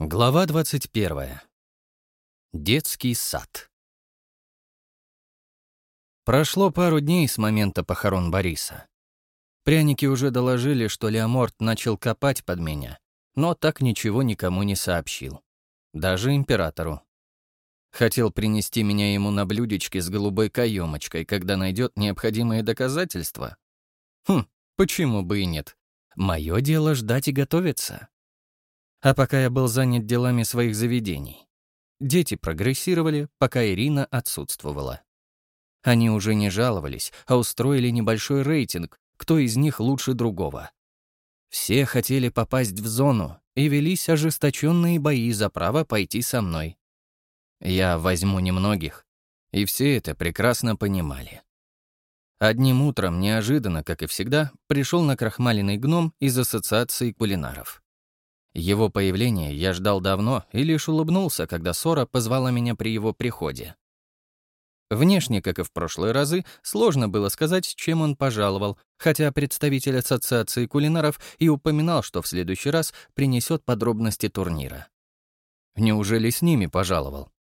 Глава 21. Детский сад. Прошло пару дней с момента похорон Бориса. Пряники уже доложили, что Леоморт начал копать под меня, но так ничего никому не сообщил. Даже императору. Хотел принести меня ему на блюдечке с голубой каемочкой, когда найдет необходимые доказательства. Хм, почему бы и нет? Мое дело ждать и готовиться. А пока я был занят делами своих заведений. Дети прогрессировали, пока Ирина отсутствовала. Они уже не жаловались, а устроили небольшой рейтинг, кто из них лучше другого. Все хотели попасть в зону, и велись ожесточенные бои за право пойти со мной. Я возьму немногих, и все это прекрасно понимали. Одним утром, неожиданно, как и всегда, пришел на крахмаленный гном из Ассоциации кулинаров. Его появление я ждал давно и лишь улыбнулся, когда Сора позвала меня при его приходе. Внешне, как и в прошлые разы, сложно было сказать, чем он пожаловал, хотя представитель Ассоциации кулинаров и упоминал, что в следующий раз принесет подробности турнира. Неужели с ними пожаловал?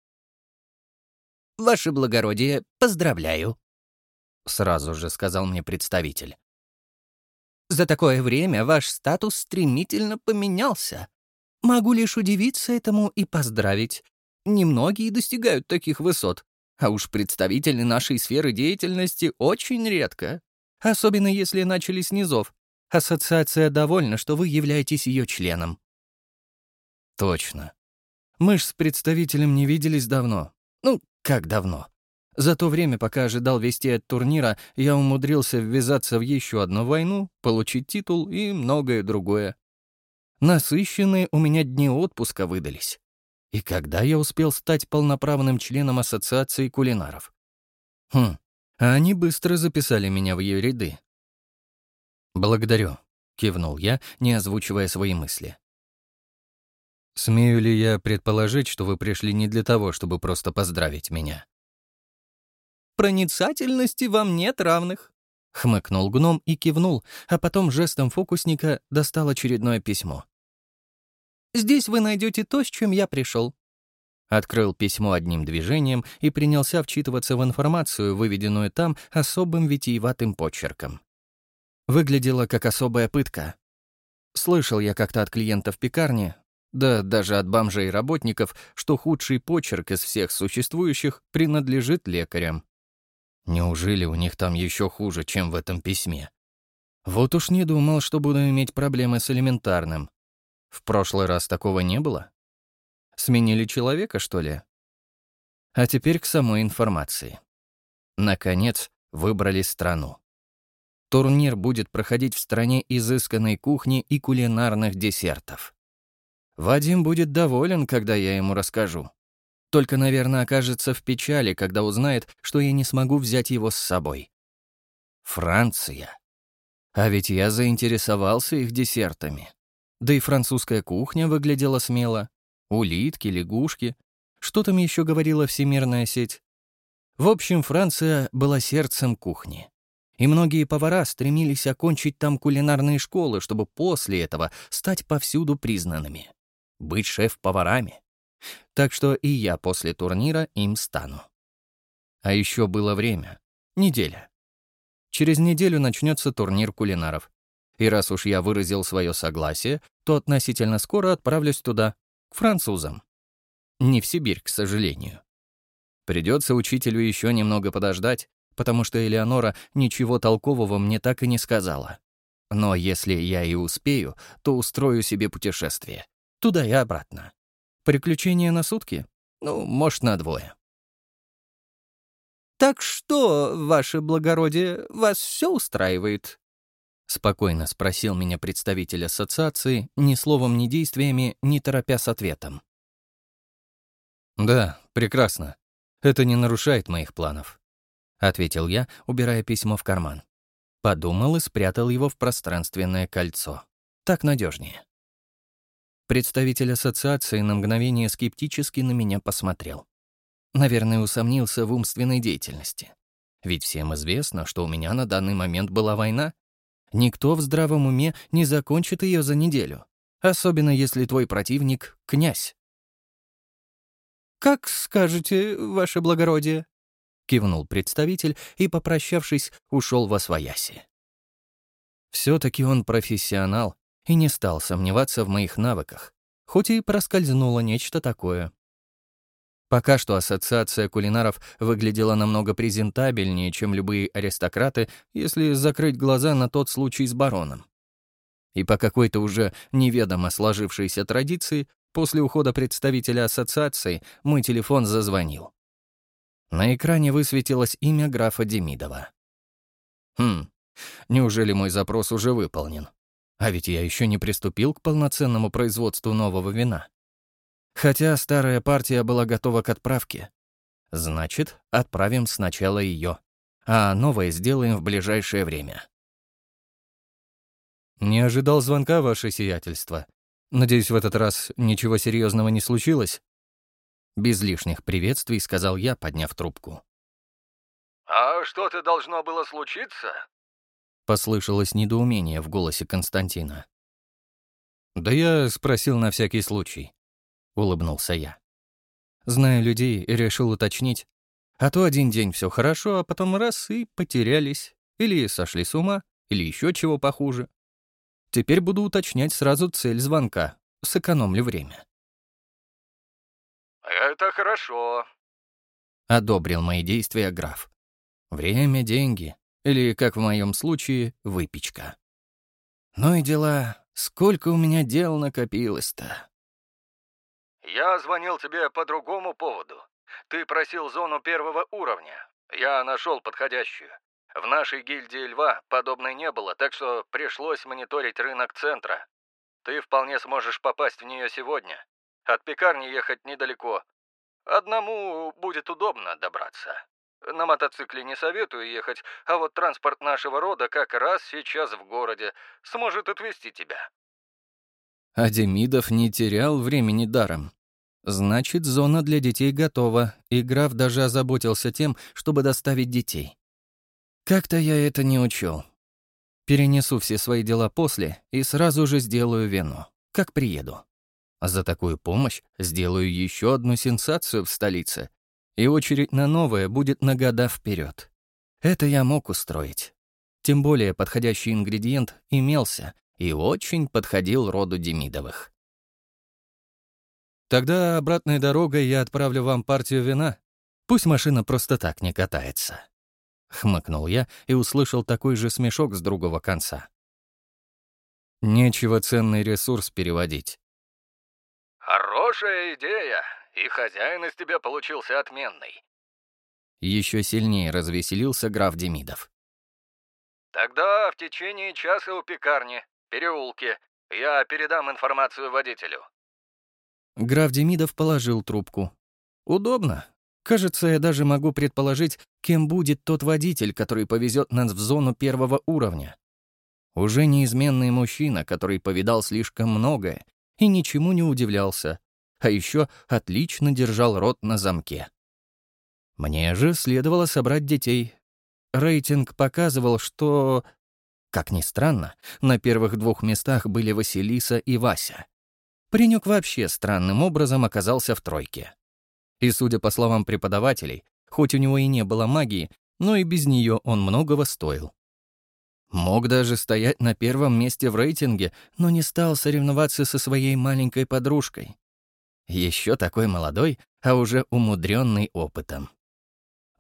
«Ваше благородие, поздравляю», — сразу же сказал мне представитель. За такое время ваш статус стремительно поменялся. Могу лишь удивиться этому и поздравить. Немногие достигают таких высот, а уж представители нашей сферы деятельности очень редко. Особенно если начали с низов. Ассоциация довольна, что вы являетесь ее членом. Точно. Мы ж с представителем не виделись давно. Ну, как давно? За то время, пока ожидал вести от турнира, я умудрился ввязаться в еще одну войну, получить титул и многое другое. Насыщенные у меня дни отпуска выдались. И когда я успел стать полноправным членом Ассоциации кулинаров? Хм, они быстро записали меня в ее ряды. «Благодарю», — кивнул я, не озвучивая свои мысли. «Смею ли я предположить, что вы пришли не для того, чтобы просто поздравить меня?» Проницательности вам нет равных». Хмыкнул гном и кивнул, а потом жестом фокусника достал очередное письмо. «Здесь вы найдете то, с чем я пришел». Открыл письмо одним движением и принялся вчитываться в информацию, выведенную там особым витиеватым почерком. Выглядело как особая пытка. Слышал я как-то от клиентов пекарни, да даже от бомжей и работников, что худший почерк из всех существующих принадлежит лекарям. Неужели у них там еще хуже, чем в этом письме? Вот уж не думал, что буду иметь проблемы с элементарным. В прошлый раз такого не было? Сменили человека, что ли? А теперь к самой информации. Наконец, выбрали страну. Турнир будет проходить в стране изысканной кухни и кулинарных десертов. Вадим будет доволен, когда я ему расскажу. Только, наверное, окажется в печали, когда узнает, что я не смогу взять его с собой. Франция. А ведь я заинтересовался их десертами. Да и французская кухня выглядела смело. Улитки, лягушки. Что там еще говорила всемирная сеть? В общем, Франция была сердцем кухни. И многие повара стремились окончить там кулинарные школы, чтобы после этого стать повсюду признанными. Быть шеф-поварами. Так что и я после турнира им стану. А еще было время. Неделя. Через неделю начнется турнир кулинаров. И раз уж я выразил свое согласие, то относительно скоро отправлюсь туда, к французам. Не в Сибирь, к сожалению. Придется учителю еще немного подождать, потому что Элеонора ничего толкового мне так и не сказала. Но если я и успею, то устрою себе путешествие. Туда и обратно. Приключения на сутки? Ну, может, на двое. «Так что, ваше благородие, вас все устраивает?» Спокойно спросил меня представитель ассоциации, ни словом, ни действиями, не торопя с ответом. «Да, прекрасно. Это не нарушает моих планов», — ответил я, убирая письмо в карман. Подумал и спрятал его в пространственное кольцо. Так надежнее. Представитель ассоциации на мгновение скептически на меня посмотрел. Наверное, усомнился в умственной деятельности. Ведь всем известно, что у меня на данный момент была война. Никто в здравом уме не закончит ее за неделю. особенно если твой противник — князь. «Как скажете, ваше благородие», — кивнул представитель и, попрощавшись, ушел во свояси. Все-таки он профессионал и не стал сомневаться в моих навыках, хоть и проскользнуло нечто такое. Пока что ассоциация кулинаров выглядела намного презентабельнее, чем любые аристократы, если закрыть глаза на тот случай с бароном. И по какой-то уже неведомо сложившейся традиции, после ухода представителя ассоциации мой телефон зазвонил. На экране высветилось имя графа Демидова. Хм, неужели мой запрос уже выполнен? А ведь я еще не приступил к полноценному производству нового вина. Хотя старая партия была готова к отправке. Значит, отправим сначала ее, а новое сделаем в ближайшее время. Не ожидал звонка, ваше сиятельство. Надеюсь, в этот раз ничего серьезного не случилось? Без лишних приветствий сказал я, подняв трубку. «А что-то должно было случиться?» Послышалось недоумение в голосе Константина. «Да я спросил на всякий случай. — улыбнулся я. Зная людей, решил уточнить. А то один день все хорошо, а потом раз — и потерялись. Или сошли с ума, или еще чего похуже. Теперь буду уточнять сразу цель звонка. Сэкономлю время. «Это хорошо», — одобрил мои действия граф. «Время — деньги. Или, как в моем случае, выпечка. Ну и дела. Сколько у меня дел накопилось-то?» «Я звонил тебе по другому поводу. Ты просил зону первого уровня. Я нашел подходящую. В нашей гильдии льва подобной не было, так что пришлось мониторить рынок центра. Ты вполне сможешь попасть в нее сегодня. От пекарни ехать недалеко. Одному будет удобно добраться. На мотоцикле не советую ехать, а вот транспорт нашего рода как раз сейчас в городе сможет отвезти тебя. А Демидов не терял времени даром. Значит, зона для детей готова, и граф даже озаботился тем, чтобы доставить детей. Как-то я это не учел. Перенесу все свои дела после и сразу же сделаю вену, как приеду. А за такую помощь сделаю еще одну сенсацию в столице, и очередь на новое будет на года вперед. Это я мог устроить. Тем более подходящий ингредиент имелся, и очень подходил роду Демидовых. Тогда обратной дорогой я отправлю вам партию вина. Пусть машина просто так не катается. Хмыкнул я и услышал такой же смешок с другого конца. Нечего ценный ресурс переводить. Хорошая идея, и хозяин из тебя получился отменный. Еще сильнее развеселился граф Демидов. Тогда в течение часа у пекарни переулке. Я передам информацию водителю». Граф Демидов положил трубку. «Удобно. Кажется, я даже могу предположить, кем будет тот водитель, который повезет нас в зону первого уровня. Уже неизменный мужчина, который повидал слишком многое и ничему не удивлялся, а еще отлично держал рот на замке. Мне же следовало собрать детей. Рейтинг показывал, что как ни странно, на первых двух местах были Василиса и Вася. Паренек вообще странным образом оказался в тройке. И, судя по словам преподавателей, хоть у него и не было магии, но и без нее он многого стоил. Мог даже стоять на первом месте в рейтинге, но не стал соревноваться со своей маленькой подружкой. Еще такой молодой, а уже умудренный опытом.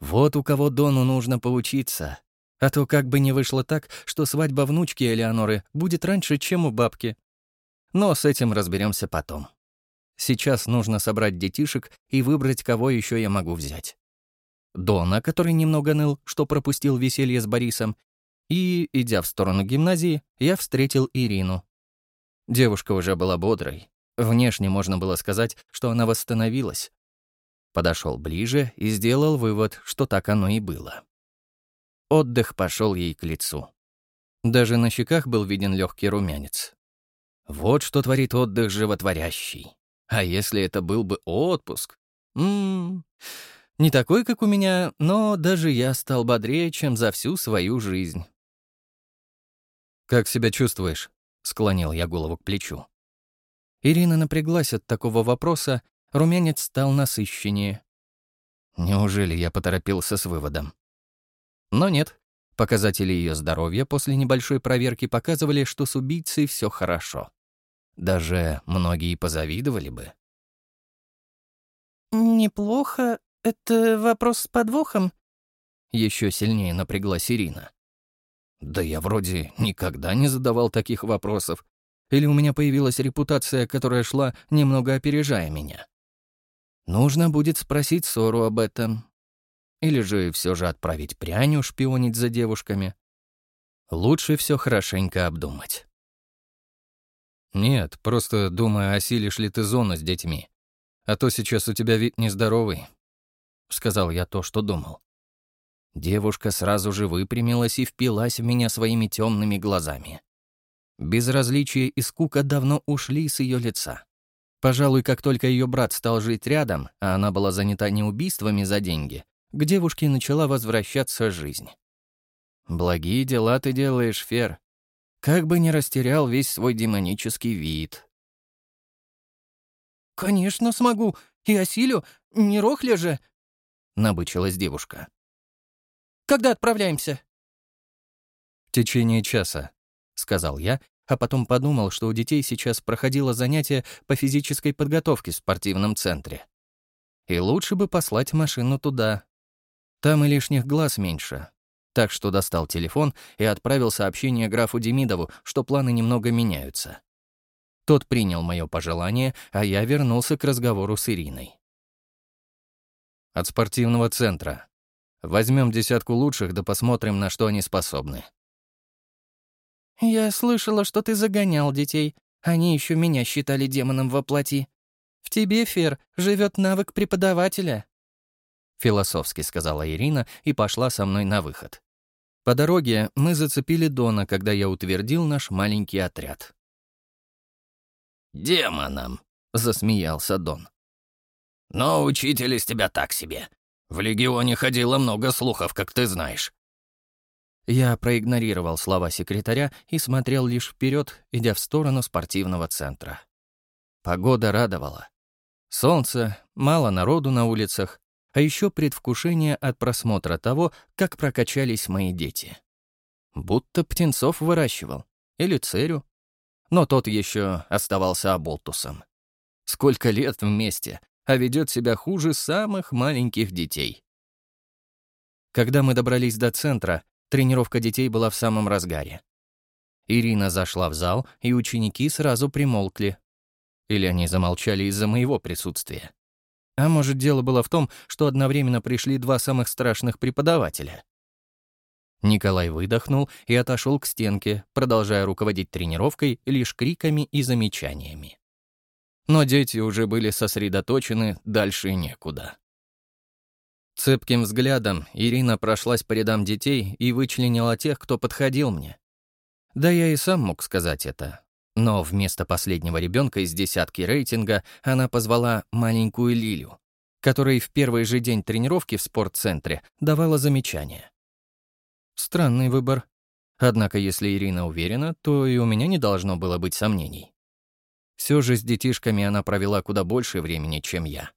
Вот у кого Дону нужно поучиться, а то как бы не вышло так, что свадьба внучки Элеоноры будет раньше, чем у бабки. Но с этим разберемся потом. Сейчас нужно собрать детишек и выбрать, кого еще я могу взять. Дона, который немного ныл, что пропустил веселье с Борисом, и, идя в сторону гимназии, я встретил Ирину. Девушка уже была бодрой. Внешне можно было сказать, что она восстановилась. Подошел ближе и сделал вывод, что так оно и было. Отдых пошел ей к лицу. Даже на щеках был виден легкий румянец. Вот что творит отдых животворящий. А если это был бы отпуск? Ммм, не такой, как у меня, но даже я стал бодрее, чем за всю свою жизнь. «Как себя чувствуешь?» — склонил я голову к плечу. Ирина напряглась от такого вопроса, румянец стал насыщеннее. Неужели я поторопился с выводом? Но нет. Показатели ее здоровья после небольшой проверки показывали, что с убийцей все хорошо. Даже многие позавидовали бы. «Неплохо. Это вопрос с подвохом?» Еще сильнее напряглась Ирина. «Да я вроде никогда не задавал таких вопросов. Или у меня появилась репутация, которая шла, немного опережая меня? Нужно будет спросить Сору об этом. Или же все же отправить пряню шпионить за девушками. Лучше все хорошенько обдумать. Нет, просто думаю, осилишь ли ты зону с детьми. А то сейчас у тебя вид нездоровый. Сказал я то, что думал. Девушка сразу же выпрямилась и впилась в меня своими темными глазами. Безразличие и скука давно ушли с ее лица. Пожалуй, как только ее брат стал жить рядом, а она была занята не убийствами за деньги, к девушке начала возвращаться жизнь. «Благие дела ты делаешь, Фер. Как бы не растерял весь свой демонический вид». «Конечно смогу. И осилю. Не рохля же!» — набычилась девушка. «Когда отправляемся?» «В течение часа», — сказал я, а потом подумал, что у детей сейчас проходило занятие по физической подготовке в спортивном центре. И лучше бы послать машину туда. Там и лишних глаз меньше. Так что достал телефон и отправил сообщение графу Демидову, что планы немного меняются. Тот принял мое пожелание, а я вернулся к разговору с Ириной. От спортивного центра. Возьмем десятку лучших, да посмотрим, на что они способны. «Я слышала, что ты загонял детей. Они еще меня считали демоном во плоти. В тебе, Фер, живет навык преподавателя». Философски сказала Ирина и пошла со мной на выход. По дороге мы зацепили Дона, когда я утвердил наш маленький отряд. «Демоном», — засмеялся Дон. «Но учитель из тебя так себе. В Легионе ходило много слухов, как ты знаешь. Я проигнорировал слова секретаря и смотрел лишь вперед, идя в сторону спортивного центра. Погода радовала. Солнце, мало народу на улицах, а еще предвкушение от просмотра того, как прокачались мои дети. Будто птенцов выращивал. Или церю. Но тот еще оставался оболтусом. Сколько лет вместе, а ведет себя хуже самых маленьких детей. Когда мы добрались до центра, Тренировка детей была в самом разгаре. Ирина зашла в зал, и ученики сразу примолкли. Или они замолчали из-за моего присутствия. А может, дело было в том, что одновременно пришли два самых страшных преподавателя. Николай выдохнул и отошел к стенке, продолжая руководить тренировкой лишь криками и замечаниями. Но дети уже были сосредоточены, дальше некуда. Цепким взглядом Ирина прошлась по рядам детей и вычленила тех, кто подходил мне. Да я и сам мог сказать это. Но вместо последнего ребенка из десятки рейтинга она позвала маленькую Лилю, которой в первый же день тренировки в спортцентре давала замечания. Странный выбор. Однако, если Ирина уверена, то и у меня не должно было быть сомнений. Все же с детишками она провела куда больше времени, чем я.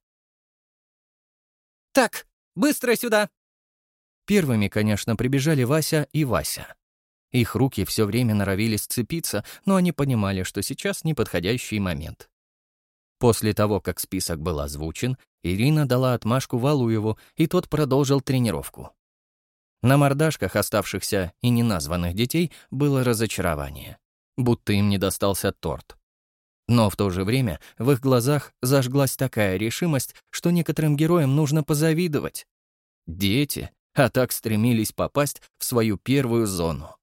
«Так, Быстро сюда!» Первыми, конечно, прибежали Вася и Вася. Их руки все время норовили сцепиться, но они понимали, что сейчас неподходящий момент. После того, как список был озвучен, Ирина дала отмашку Валуеву, и тот продолжил тренировку. На мордашках оставшихся и неназванных детей было разочарование, будто им не достался торт. Но в то же время в их глазах зажглась такая решимость, что некоторым героям нужно позавидовать. Дети, а так стремились попасть в свою первую зону.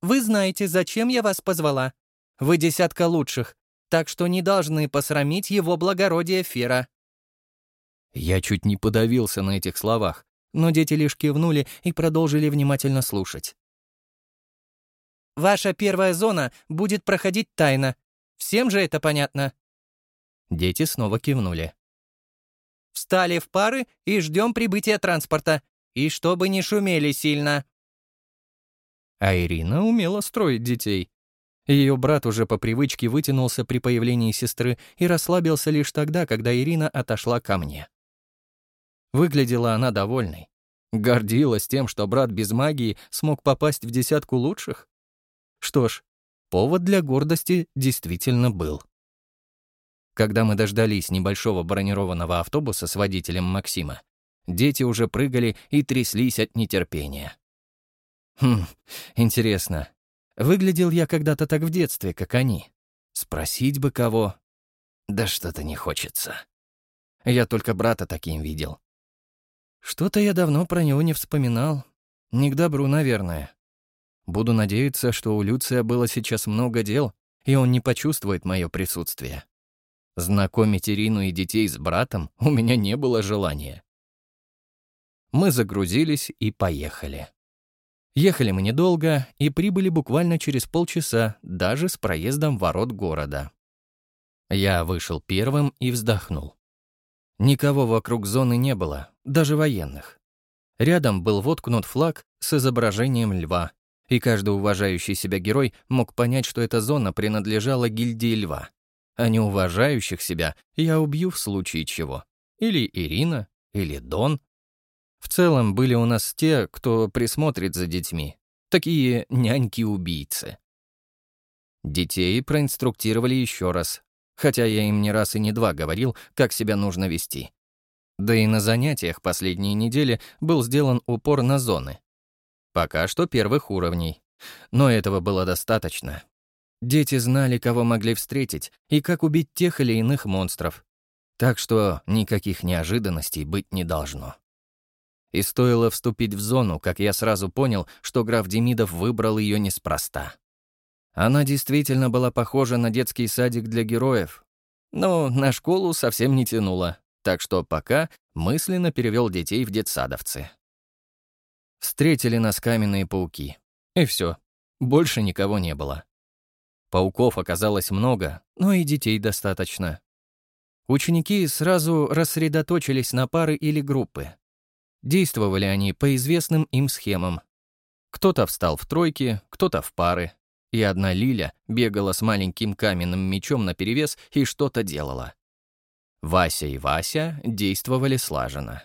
«Вы знаете, зачем я вас позвала. Вы десятка лучших, так что не должны посрамить его благородие Фера». Я чуть не подавился на этих словах, но дети лишь кивнули и продолжили внимательно слушать. Ваша первая зона будет проходить тайно. Всем же это понятно?» Дети снова кивнули. «Встали в пары и ждем прибытия транспорта. И чтобы не шумели сильно». А Ирина умела строить детей. Ее брат уже по привычке вытянулся при появлении сестры и расслабился лишь тогда, когда Ирина отошла ко мне. Выглядела она довольной. Гордилась тем, что брат без магии смог попасть в десятку лучших. Что ж, повод для гордости действительно был. Когда мы дождались небольшого бронированного автобуса с водителем Максима, дети уже прыгали и тряслись от нетерпения. Хм, интересно, выглядел я когда-то так в детстве, как они? Sпросить бы кого? Да что-то не хочется. Я только брата таким видел. Что-то я давно про него не вспоминал. Не к добру, наверное. Буду надеяться, что у Люция было сейчас много дел, и он не почувствует мое присутствие. Знакомить Ирину и детей с братом у меня не было желания. Мы загрузились и поехали. Ехали мы недолго и прибыли буквально через полчаса, даже с проездом ворот города. Я вышел первым и вздохнул. Никого вокруг зоны не было, даже военных. Рядом был воткнут флаг с изображением льва, и каждый уважающий себя герой мог понять, что эта зона принадлежала гильдии льва. А неуважающих себя я убью в случае чего. Или Ирина, или Дон, в целом были у нас те, кто присмотрит за детьми. Такие няньки-убийцы. Детей проинструктировали еще раз, хотя я им не раз и не два говорил, как себя нужно вести. Да и на занятиях последние недели был сделан упор на зоны. Пока что первых уровней. Но этого было достаточно. Дети знали, кого могли встретить и как убить тех или иных монстров. Так что никаких неожиданностей быть не должно. И стоило вступить в зону, как я сразу понял, что граф Демидов выбрал ее неспроста. Она действительно была похожа на детский садик для героев, но на школу совсем не тянула, так что пока мысленно перевел детей в детсадовцы. Встретили нас каменные пауки. И все, больше никого не было. Пауков оказалось много, но и детей достаточно. Ученики сразу рассредоточились на пары или группы, Действовали они по известным им схемам. Кто-то встал в тройки, кто-то в пары, и одна Лиля бегала с маленьким каменным мечом наперевес и что-то делала. Вася и Вася действовали слаженно.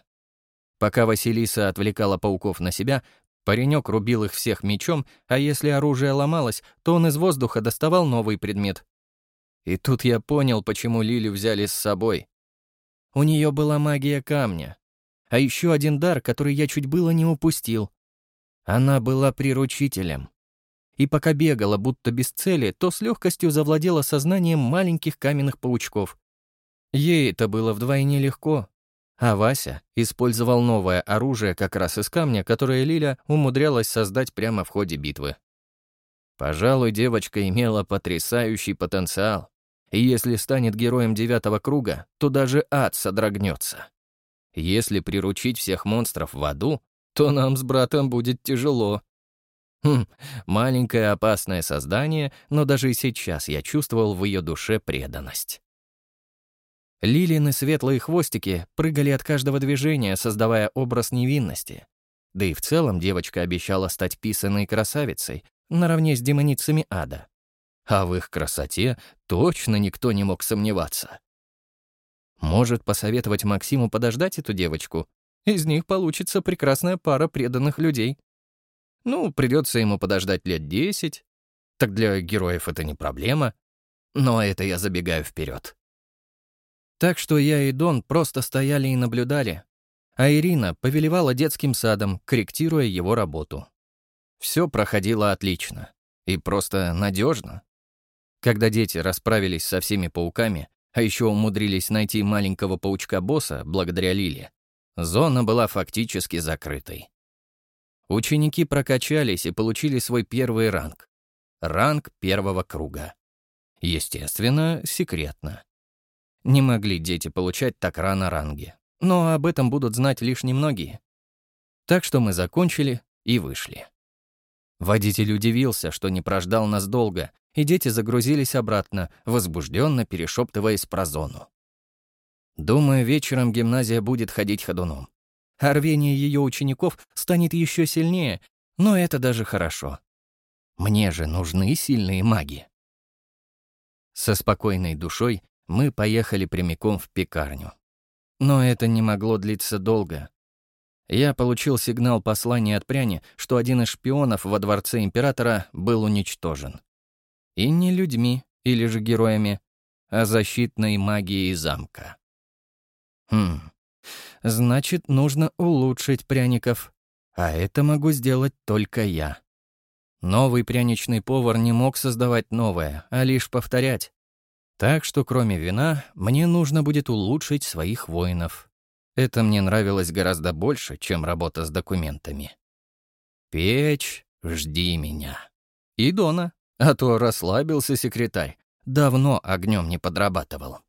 Пока Василиса отвлекала пауков на себя, паренек рубил их всех мечом, а если оружие ломалось, то он из воздуха доставал новый предмет. И тут я понял, почему Лилю взяли с собой. У нее была магия камня, а еще один дар, который я чуть было не упустил. Она была приручителем. И пока бегала, будто без цели, то с легкостью завладела сознанием маленьких каменных паучков. Ей это было вдвойне легко. А Вася использовал новое оружие как раз из камня, которое Лиля умудрялась создать прямо в ходе битвы. Пожалуй, девочка имела потрясающий потенциал. И если станет героем девятого круга, то даже ад содрогнется. Если приручить всех монстров в аду, то нам с братом будет тяжело. Хм, маленькое опасное создание, но даже сейчас я чувствовал в ее душе преданность. Лилины светлые хвостики прыгали от каждого движения, создавая образ невинности. Да и в целом девочка обещала стать писаной красавицей, наравне с демоницами ада. А в их красоте точно никто не мог сомневаться. Может посоветовать Максиму подождать эту девочку? Из них получится прекрасная пара преданных людей. Ну, придется ему подождать лет десять. Так для героев это не проблема. Но это я забегаю вперед. Так что я и Дон просто стояли и наблюдали, а Ирина повелевала детским садом, корректируя его работу. Все проходило отлично и просто надежно. Когда дети расправились со всеми пауками, а еще умудрились найти маленького паучка-босса благодаря Лиле, зона была фактически закрытой. Ученики прокачались и получили свой первый ранг. Ранг первого круга. Естественно, секретно. Не могли дети получать так рано ранги, но об этом будут знать лишь немногие. Так что мы закончили и вышли. Водитель удивился, что не прождал нас долго, и дети загрузились обратно, возбужденно перешептываясь про зону. Думаю, вечером гимназия будет ходить ходуном. А рвение ее учеников станет еще сильнее, но это даже хорошо. Мне же нужны сильные маги. Со спокойной душой мы поехали прямиком в пекарню. Но это не могло длиться долго. Я получил сигнал послания от пряни, что один из шпионов во дворце императора был уничтожен. И не людьми или же героями, а защитной магией замка. Хм, значит, нужно улучшить пряников. А это могу сделать только я. Новый пряничный повар не мог создавать новое, а лишь повторять. Так что, кроме вина, мне нужно будет улучшить своих воинов. Это мне нравилось гораздо больше, чем работа с документами. Печь, жди меня. И Дона, а то расслабился секретарь. Давно огнем не подрабатывал.